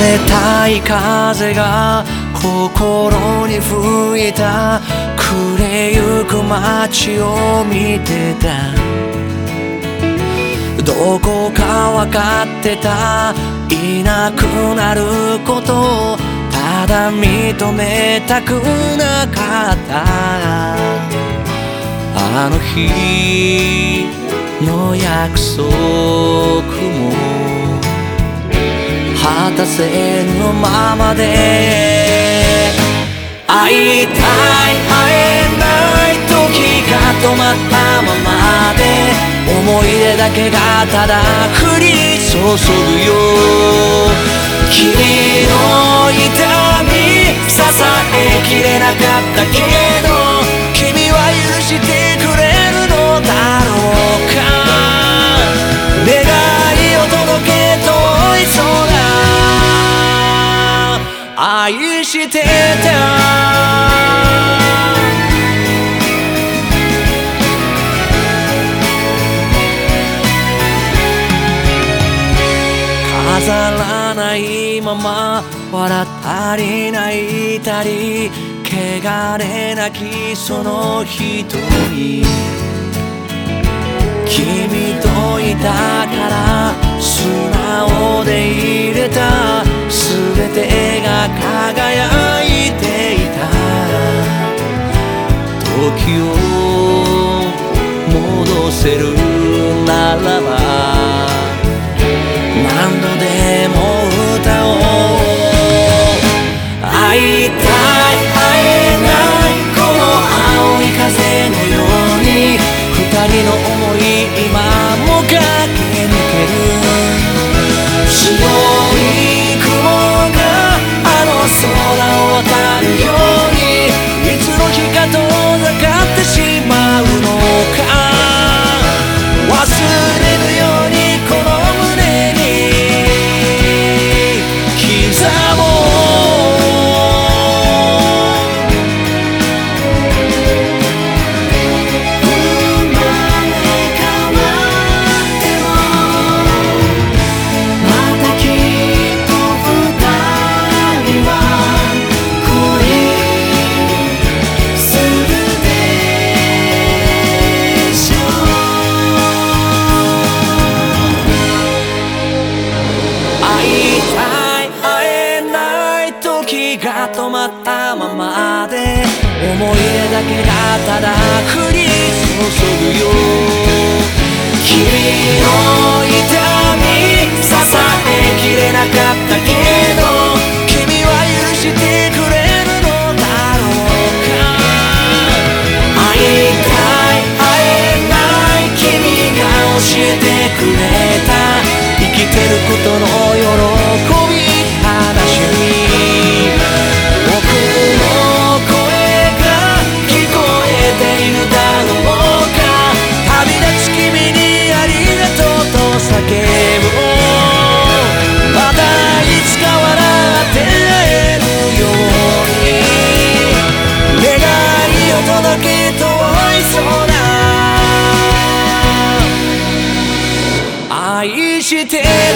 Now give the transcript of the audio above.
冷たい風が心に吹いた。暮れゆく街を見てた。どこか分かってた。いなくなることをただ認めたくなかった。あの日の約束。果たせぬままで。会いたい会えない時が止まったままで。思い出だけがただ降り注ぐよ。してた。飾らないまま笑ったり泣いたり汚れなきその瞳君といたから素直でいれた。時を戻せるならば何度でも歌おう。会いたい。止まったままで思い出だけがただ降り注ぐよ。君の痛み支えきれなかったけど君は許してくれるのだろうか。会いたい会えない君が教えてくれた。生きてることの喜してた